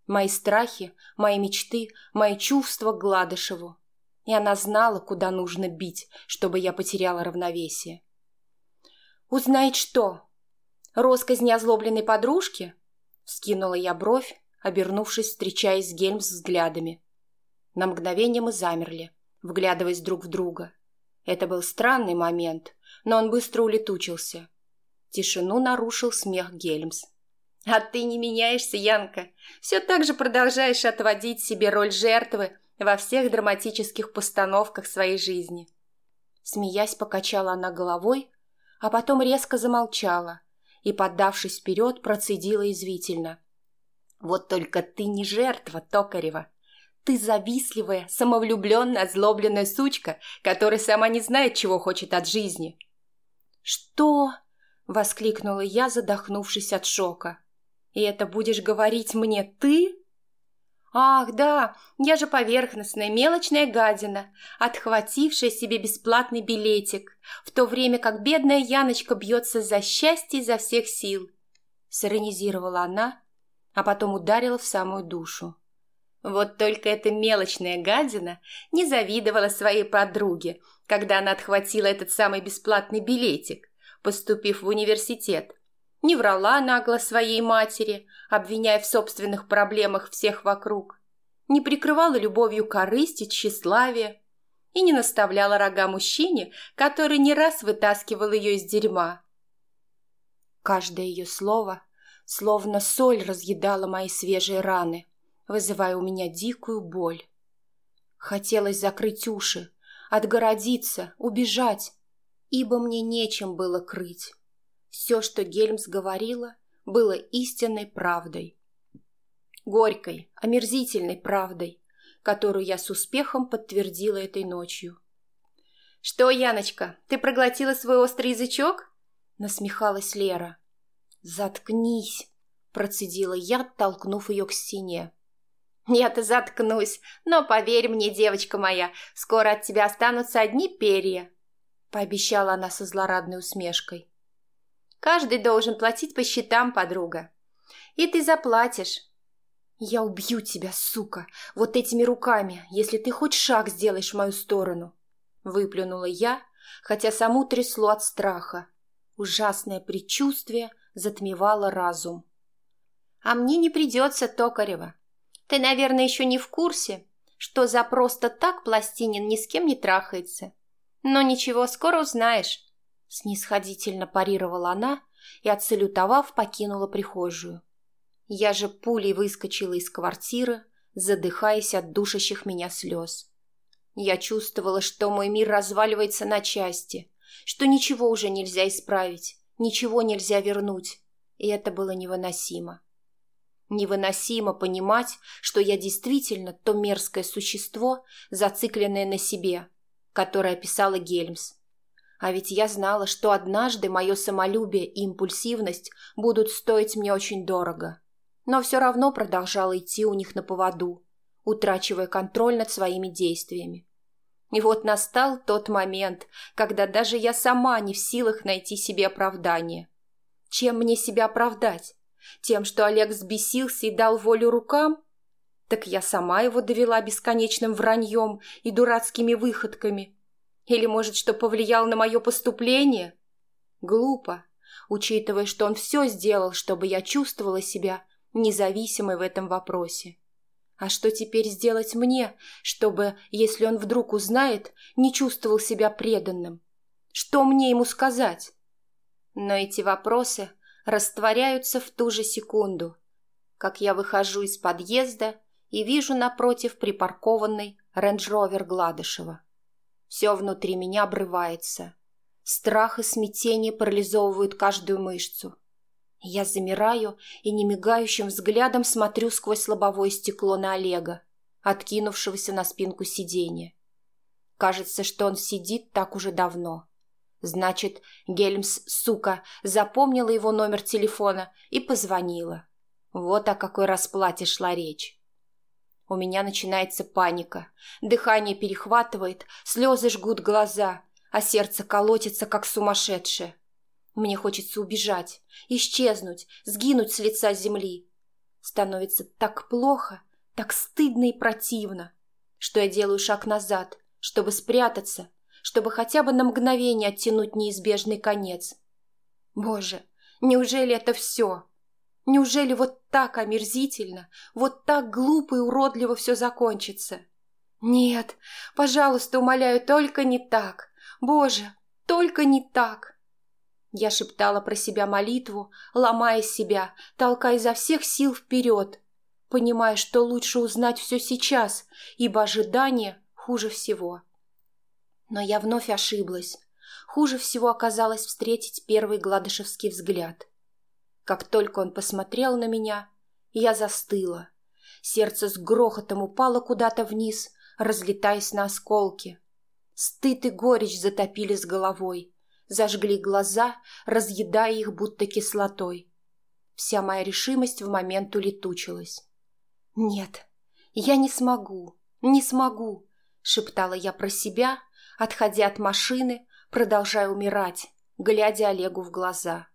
Мои страхи, мои мечты, мои чувства к Гладышеву. И она знала, куда нужно бить, чтобы я потеряла равновесие. «Узнает что? Росказни озлобленной подружки?» Скинула я бровь, обернувшись, встречаясь с Гельмс взглядами. На мгновение мы замерли, вглядываясь друг в друга. Это был странный момент, но он быстро улетучился. Тишину нарушил смех Гельмс. «А ты не меняешься, Янка. Все так же продолжаешь отводить себе роль жертвы во всех драматических постановках своей жизни». Смеясь, покачала она головой, а потом резко замолчала и, поддавшись вперед, процедила извительно. «Вот только ты не жертва, Токарева. Ты завистливая, самовлюбленная, озлобленная сучка, которая сама не знает, чего хочет от жизни. «Что?» — воскликнула я, задохнувшись от шока. «И это будешь говорить мне ты?» «Ах, да, я же поверхностная, мелочная гадина, отхватившая себе бесплатный билетик, в то время как бедная Яночка бьется за счастье изо всех сил», — сиронизировала она, а потом ударила в самую душу. Вот только эта мелочная гадина не завидовала своей подруге, когда она отхватила этот самый бесплатный билетик, поступив в университет. Не врала нагло своей матери, обвиняя в собственных проблемах всех вокруг. Не прикрывала любовью корысть и тщеславие. И не наставляла рога мужчине, который не раз вытаскивал ее из дерьма. Каждое ее слово словно соль разъедало мои свежие раны вызывая у меня дикую боль. Хотелось закрыть уши, отгородиться, убежать, ибо мне нечем было крыть. Все, что Гельмс говорила, было истинной правдой. Горькой, омерзительной правдой, которую я с успехом подтвердила этой ночью. «Что, Яночка, ты проглотила свой острый язычок?» — насмехалась Лера. «Заткнись!» — процедила я, толкнув ее к стене. «Нет, заткнусь. Но поверь мне, девочка моя, скоро от тебя останутся одни перья», — пообещала она со злорадной усмешкой. «Каждый должен платить по счетам, подруга. И ты заплатишь». «Я убью тебя, сука, вот этими руками, если ты хоть шаг сделаешь в мою сторону», — выплюнула я, хотя саму трясло от страха. Ужасное предчувствие затмевало разум. «А мне не придется, Токарева. Ты, наверное, еще не в курсе, что за просто так Пластинин ни с кем не трахается. Но ничего, скоро узнаешь. Снисходительно парировала она и, отсалютовав, покинула прихожую. Я же пулей выскочила из квартиры, задыхаясь от душащих меня слез. Я чувствовала, что мой мир разваливается на части, что ничего уже нельзя исправить, ничего нельзя вернуть, и это было невыносимо. Невыносимо понимать, что я действительно то мерзкое существо, зацикленное на себе, которое описала Гельмс. А ведь я знала, что однажды мое самолюбие и импульсивность будут стоить мне очень дорого. Но все равно продолжала идти у них на поводу, утрачивая контроль над своими действиями. И вот настал тот момент, когда даже я сама не в силах найти себе оправдание. Чем мне себя оправдать? Тем, что Олег взбесился и дал волю рукам? Так я сама его довела бесконечным враньем и дурацкими выходками. Или, может, что повлиял на мое поступление? Глупо, учитывая, что он все сделал, чтобы я чувствовала себя независимой в этом вопросе. А что теперь сделать мне, чтобы, если он вдруг узнает, не чувствовал себя преданным? Что мне ему сказать? Но эти вопросы растворяются в ту же секунду, как я выхожу из подъезда и вижу напротив припаркованный рейндж-ровер Гладышева. Все внутри меня обрывается. Страх и смятение парализовывают каждую мышцу. Я замираю и немигающим взглядом смотрю сквозь лобовое стекло на Олега, откинувшегося на спинку сиденья. Кажется, что он сидит так уже давно. Значит, Гельмс, сука, запомнила его номер телефона и позвонила. Вот о какой расплате шла речь. У меня начинается паника. Дыхание перехватывает, слезы жгут глаза, а сердце колотится, как сумасшедшее. Мне хочется убежать, исчезнуть, сгинуть с лица земли. Становится так плохо, так стыдно и противно, что я делаю шаг назад, чтобы спрятаться, чтобы хотя бы на мгновение оттянуть неизбежный конец. Боже, неужели это все? Неужели вот так омерзительно, вот так глупо и уродливо все закончится? Нет, пожалуйста, умоляю, только не так. Боже, только не так. Я шептала про себя молитву, ломая себя, толкая изо всех сил вперед, понимая, что лучше узнать все сейчас, ибо ожидание хуже всего. Но я вновь ошиблась. Хуже всего оказалось встретить первый гладышевский взгляд. Как только он посмотрел на меня, я застыла. Сердце с грохотом упало куда-то вниз, разлетаясь на осколки. Стыд и горечь затопили с головой, зажгли глаза, разъедая их будто кислотой. Вся моя решимость в момент улетучилась. «Нет, я не смогу, не смогу», — шептала я про себя, отходя от машины, продолжая умирать, глядя Олегу в глаза.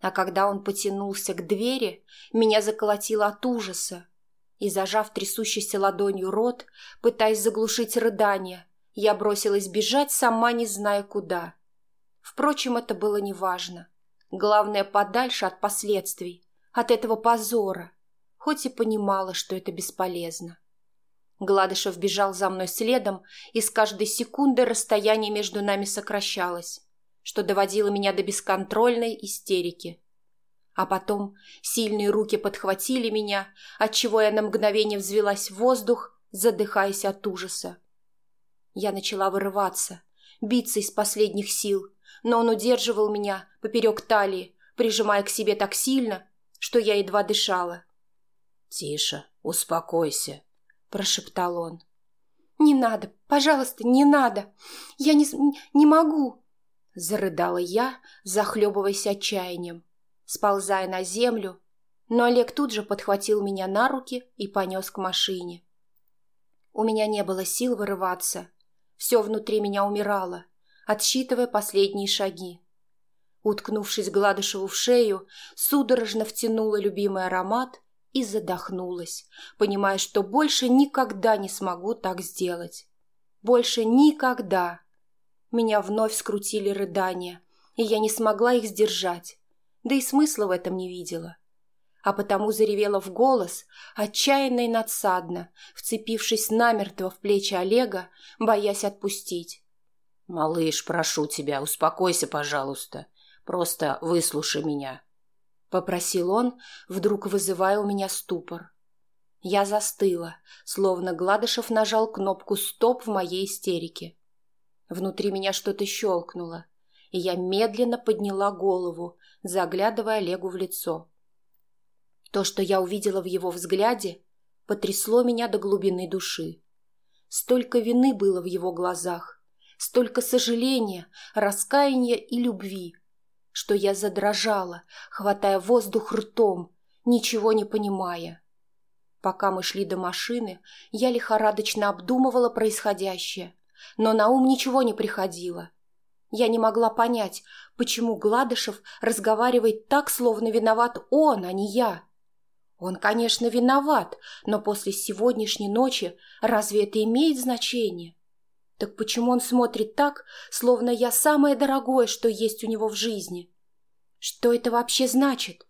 А когда он потянулся к двери, меня заколотило от ужаса. И, зажав трясущейся ладонью рот, пытаясь заглушить рыдание, я бросилась бежать, сама не зная куда. Впрочем, это было неважно. Главное, подальше от последствий, от этого позора, хоть и понимала, что это бесполезно. Гладышев бежал за мной следом, и с каждой секунды расстояние между нами сокращалось, что доводило меня до бесконтрольной истерики. А потом сильные руки подхватили меня, отчего я на мгновение взвелась в воздух, задыхаясь от ужаса. Я начала вырываться, биться из последних сил, но он удерживал меня поперек талии, прижимая к себе так сильно, что я едва дышала. «Тише, успокойся», — прошептал он. «Не надо, пожалуйста, не надо! Я не, не могу!» Зарыдала я, захлебываясь отчаянием, сползая на землю, но Олег тут же подхватил меня на руки и понес к машине. У меня не было сил вырываться. Все внутри меня умирало, отсчитывая последние шаги. Уткнувшись Гладышеву в шею, судорожно втянула любимый аромат и задохнулась, понимая, что больше никогда не смогу так сделать. Больше никогда. Меня вновь скрутили рыдания, и я не смогла их сдержать, да и смысла в этом не видела. А потому заревела в голос, отчаянно и надсадно, вцепившись намертво в плечи Олега, боясь отпустить. «Малыш, прошу тебя, успокойся, пожалуйста. Просто выслушай меня. — попросил он, вдруг вызывая у меня ступор. Я застыла, словно Гладышев нажал кнопку «Стоп» в моей истерике. Внутри меня что-то щелкнуло, и я медленно подняла голову, заглядывая Олегу в лицо. То, что я увидела в его взгляде, потрясло меня до глубины души. Столько вины было в его глазах, столько сожаления, раскаяния и любви — что я задрожала, хватая воздух ртом, ничего не понимая. Пока мы шли до машины, я лихорадочно обдумывала происходящее, но на ум ничего не приходило. Я не могла понять, почему Гладышев разговаривает так, словно виноват он, а не я. Он, конечно, виноват, но после сегодняшней ночи разве это имеет значение? Так почему он смотрит так, словно я самое дорогое, что есть у него в жизни? Что это вообще значит?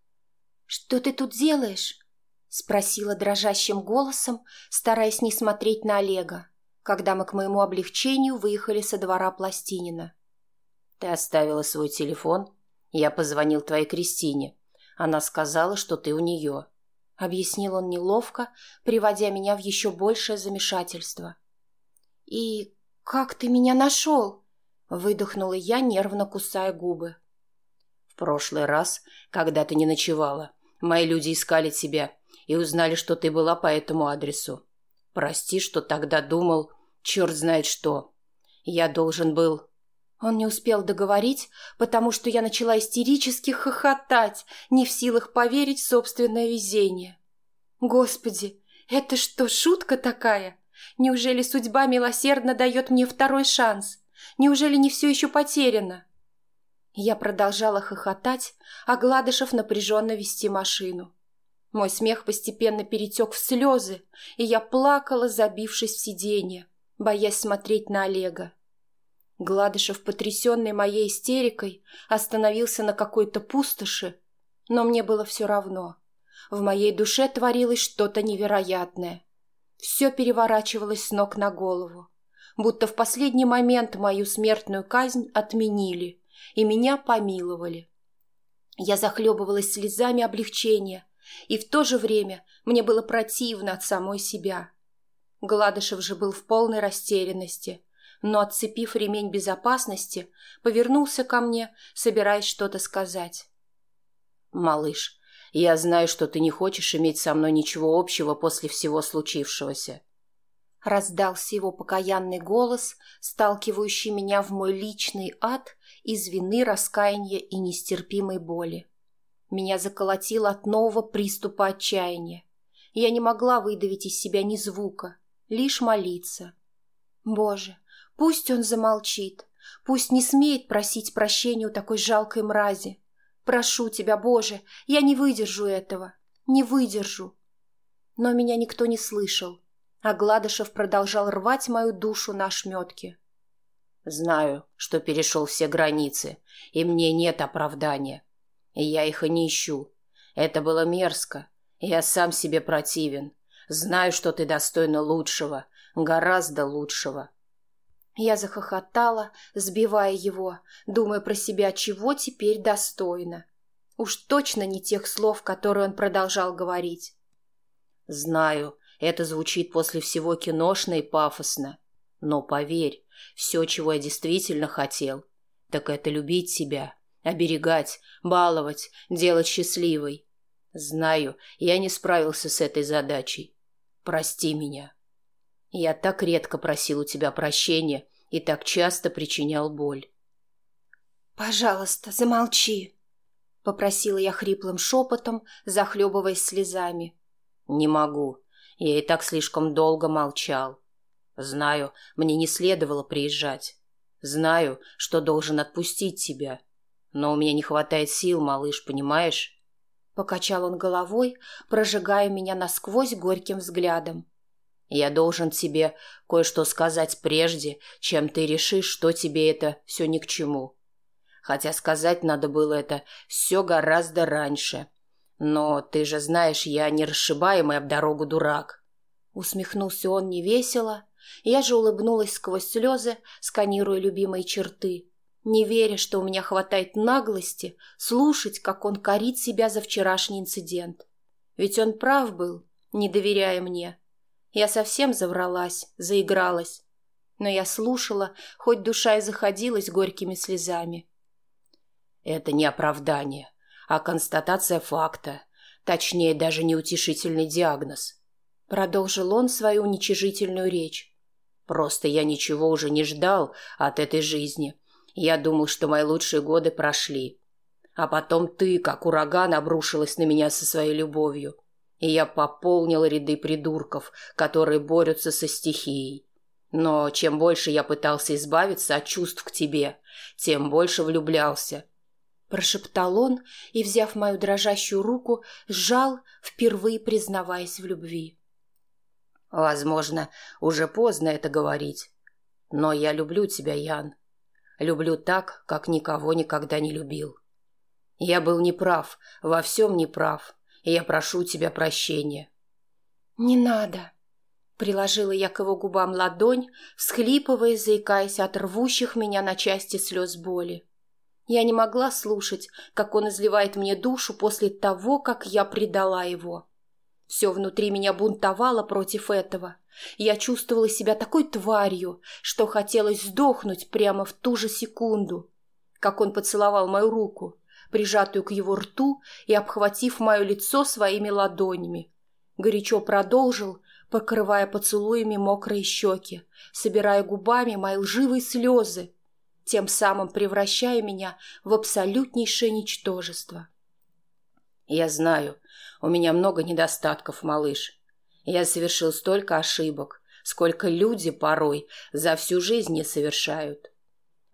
Что ты тут делаешь? Спросила дрожащим голосом, стараясь не смотреть на Олега, когда мы к моему облегчению выехали со двора Пластинина. Ты оставила свой телефон? Я позвонил твоей Кристине. Она сказала, что ты у нее. Объяснил он неловко, приводя меня в еще большее замешательство. И «Как ты меня нашел?» — выдохнула я, нервно кусая губы. «В прошлый раз, когда ты не ночевала, мои люди искали тебя и узнали, что ты была по этому адресу. Прости, что тогда думал, черт знает что. Я должен был...» Он не успел договорить, потому что я начала истерически хохотать, не в силах поверить в собственное везение. «Господи, это что, шутка такая? Неужели судьба милосердно дает мне второй шанс? Неужели не все еще потеряно?» Я продолжала хохотать, а Гладышев напряженно вести машину. Мой смех постепенно перетек в слезы, и я плакала, забившись в сиденье, боясь смотреть на Олега. Гладышев, потрясенный моей истерикой, остановился на какой-то пустоши, но мне было все равно. В моей душе творилось что-то невероятное. Все переворачивалось с ног на голову, будто в последний момент мою смертную казнь отменили и меня помиловали. Я захлебывалась слезами облегчения, и в то же время мне было противно от самой себя. Гладышев же был в полной растерянности – но, отцепив ремень безопасности, повернулся ко мне, собираясь что-то сказать. «Малыш, я знаю, что ты не хочешь иметь со мной ничего общего после всего случившегося». Раздался его покаянный голос, сталкивающий меня в мой личный ад из вины, раскаяния и нестерпимой боли. Меня заколотило от нового приступа отчаяния. Я не могла выдавить из себя ни звука, лишь молиться. Боже, Пусть он замолчит, пусть не смеет просить прощения у такой жалкой мрази. Прошу тебя, Боже, я не выдержу этого, не выдержу. Но меня никто не слышал, а Гладышев продолжал рвать мою душу на ошметки. Знаю, что перешел все границы, и мне нет оправдания. И я их и не ищу. Это было мерзко. Я сам себе противен. Знаю, что ты достойна лучшего, гораздо лучшего. Я захохотала, сбивая его, думая про себя, чего теперь достойно. Уж точно не тех слов, которые он продолжал говорить. «Знаю, это звучит после всего киношно и пафосно. Но поверь, все, чего я действительно хотел, так это любить себя, оберегать, баловать, делать счастливой. Знаю, я не справился с этой задачей. Прости меня». Я так редко просил у тебя прощения и так часто причинял боль. «Пожалуйста, замолчи», — попросила я хриплым шепотом, захлебываясь слезами. «Не могу. Я и так слишком долго молчал. Знаю, мне не следовало приезжать. Знаю, что должен отпустить тебя. Но у меня не хватает сил, малыш, понимаешь?» Покачал он головой, прожигая меня насквозь горьким взглядом. Я должен тебе кое-что сказать прежде, чем ты решишь, что тебе это все ни к чему. Хотя сказать надо было это все гораздо раньше. Но ты же знаешь, я не расшибаемый об дорогу дурак. Усмехнулся он невесело. Я же улыбнулась сквозь слезы, сканируя любимые черты, не веря, что у меня хватает наглости слушать, как он корит себя за вчерашний инцидент. Ведь он прав был, не доверяя мне. Я совсем завралась, заигралась. Но я слушала, хоть душа и заходилась горькими слезами. Это не оправдание, а констатация факта. Точнее, даже не утешительный диагноз. Продолжил он свою уничижительную речь. Просто я ничего уже не ждал от этой жизни. Я думал, что мои лучшие годы прошли. А потом ты, как ураган, обрушилась на меня со своей любовью и я пополнил ряды придурков, которые борются со стихией. Но чем больше я пытался избавиться от чувств к тебе, тем больше влюблялся. Прошептал он и, взяв мою дрожащую руку, сжал, впервые признаваясь в любви. Возможно, уже поздно это говорить. Но я люблю тебя, Ян. Люблю так, как никого никогда не любил. Я был неправ, во всем неправ и я прошу тебя прощения». «Не надо», — приложила я к его губам ладонь, всхлипывая, заикаясь от рвущих меня на части слез боли. Я не могла слушать, как он изливает мне душу после того, как я предала его. Все внутри меня бунтовало против этого, Я чувствовала себя такой тварью, что хотелось сдохнуть прямо в ту же секунду, как он поцеловал мою руку, прижатую к его рту и обхватив мое лицо своими ладонями. Горячо продолжил, покрывая поцелуями мокрые щеки, собирая губами мои лживые слезы, тем самым превращая меня в абсолютнейшее ничтожество. «Я знаю, у меня много недостатков, малыш. Я совершил столько ошибок, сколько люди порой за всю жизнь не совершают.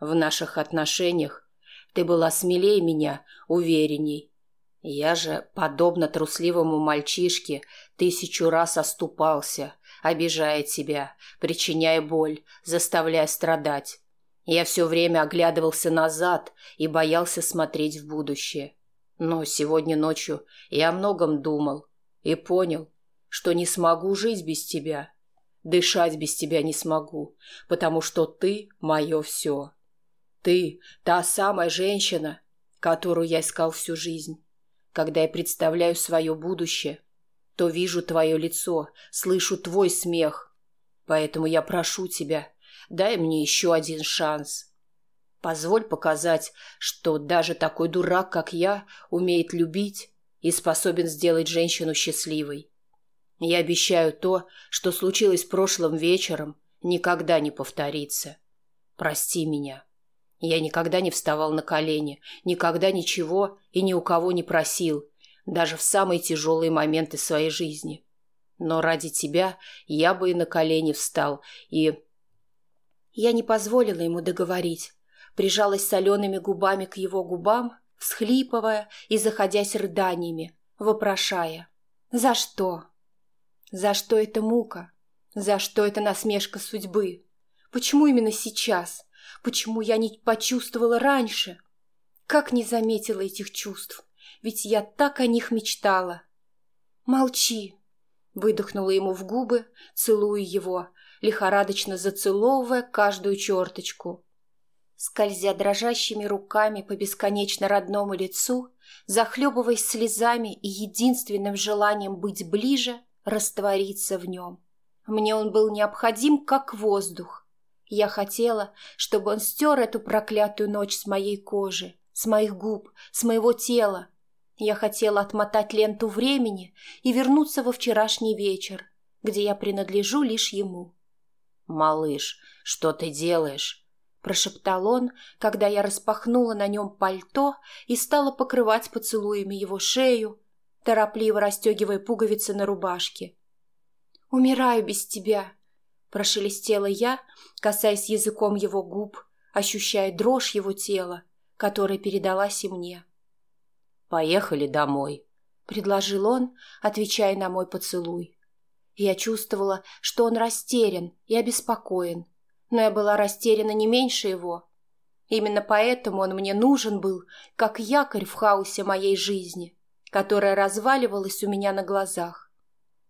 В наших отношениях ты была смелее меня, уверенней. Я же, подобно трусливому мальчишке, тысячу раз оступался, обижая тебя, причиняя боль, заставляя страдать. Я все время оглядывался назад и боялся смотреть в будущее. Но сегодня ночью я о многом думал и понял, что не смогу жить без тебя. Дышать без тебя не смогу, потому что ты — мое все. Ты — та самая женщина, которую я искал всю жизнь. Когда я представляю свое будущее, то вижу твое лицо, слышу твой смех. Поэтому я прошу тебя, дай мне еще один шанс. Позволь показать, что даже такой дурак, как я, умеет любить и способен сделать женщину счастливой. Я обещаю то, что случилось прошлым вечером, никогда не повторится. Прости меня. Я никогда не вставал на колени, никогда ничего и ни у кого не просил, даже в самые тяжелые моменты своей жизни. Но ради тебя я бы и на колени встал, и я не позволила ему договорить. Прижалась солеными губами к его губам, всхлипывая и заходясь рыданиями, вопрошая. «За что? За что эта мука? За что эта насмешка судьбы? Почему именно сейчас? Почему я не почувствовала раньше? Как не заметила этих чувств? Ведь я так о них мечтала!» «Молчи!» — выдохнула ему в губы, целуя его, лихорадочно зацеловывая каждую черточку. Скользя дрожащими руками по бесконечно родному лицу, захлебываясь слезами и единственным желанием быть ближе, раствориться в нем. Мне он был необходим, как воздух. Я хотела, чтобы он стер эту проклятую ночь с моей кожи, с моих губ, с моего тела. Я хотела отмотать ленту времени и вернуться во вчерашний вечер, где я принадлежу лишь ему. «Малыш, что ты делаешь?» – прошептал он, когда я распахнула на нем пальто и стала покрывать поцелуями его шею, торопливо расстегивая пуговицы на рубашке. «Умираю без тебя», – прошелестела я, касаясь языком его губ, ощущая дрожь его тела, которая передалась и мне. «Поехали домой», — предложил он, отвечая на мой поцелуй. Я чувствовала, что он растерян и обеспокоен, но я была растеряна не меньше его. Именно поэтому он мне нужен был, как якорь в хаосе моей жизни, которая разваливалась у меня на глазах.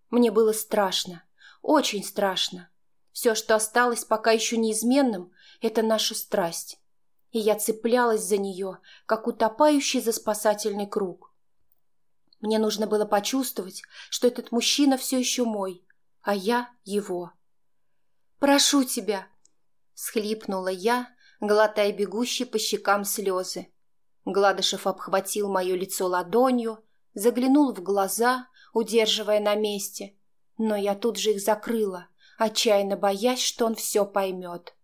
Мне было страшно, очень страшно. Все, что осталось пока еще неизменным, это наша страсть. И я цеплялась за нее, как утопающий за спасательный круг. Мне нужно было почувствовать, что этот мужчина все еще мой, а я его. «Прошу тебя!» — схлипнула я, глотая бегущие по щекам слезы. Гладышев обхватил мое лицо ладонью, заглянул в глаза, удерживая на месте, но я тут же их закрыла, отчаянно боясь, что он все поймет.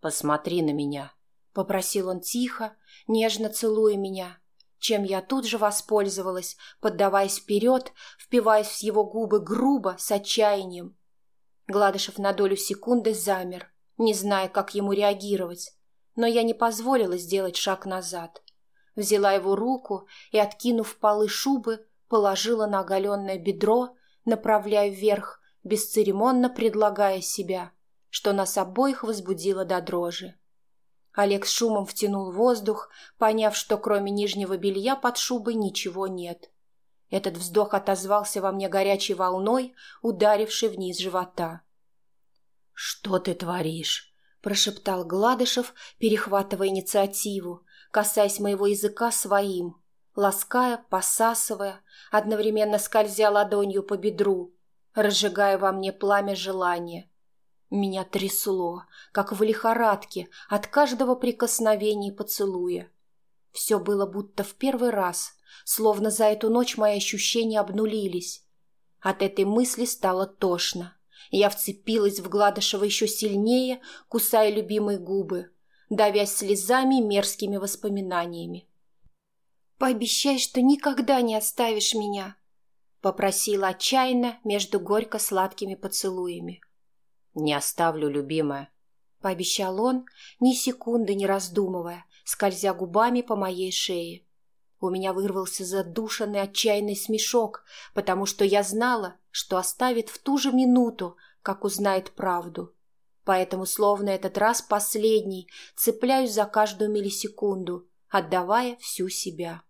«Посмотри на меня», — попросил он тихо, нежно целуя меня, чем я тут же воспользовалась, поддаваясь вперед, впиваясь в его губы грубо, с отчаянием. Гладышев на долю секунды замер, не зная, как ему реагировать, но я не позволила сделать шаг назад. Взяла его руку и, откинув полы шубы, положила на оголенное бедро, направляя вверх, бесцеремонно предлагая себя, что нас обоих возбудило до дрожи. Олег с шумом втянул воздух, поняв, что кроме нижнего белья под шубой ничего нет. Этот вздох отозвался во мне горячей волной, ударившей вниз живота. «Что ты творишь?» – прошептал Гладышев, перехватывая инициативу, касаясь моего языка своим, лаская, посасывая, одновременно скользя ладонью по бедру. разжигая во мне пламя желания. Меня трясло, как в лихорадке, от каждого прикосновения и поцелуя. Все было будто в первый раз, словно за эту ночь мои ощущения обнулились. От этой мысли стало тошно. Я вцепилась в Гладышева еще сильнее, кусая любимые губы, давясь слезами и мерзкими воспоминаниями. «Пообещай, что никогда не оставишь меня», — попросила отчаянно между горько-сладкими поцелуями. «Не оставлю, любимая», — пообещал он, ни секунды не раздумывая, скользя губами по моей шее. У меня вырвался задушенный отчаянный смешок, потому что я знала, что оставит в ту же минуту, как узнает правду. Поэтому, словно этот раз последний, цепляюсь за каждую миллисекунду, отдавая всю себя.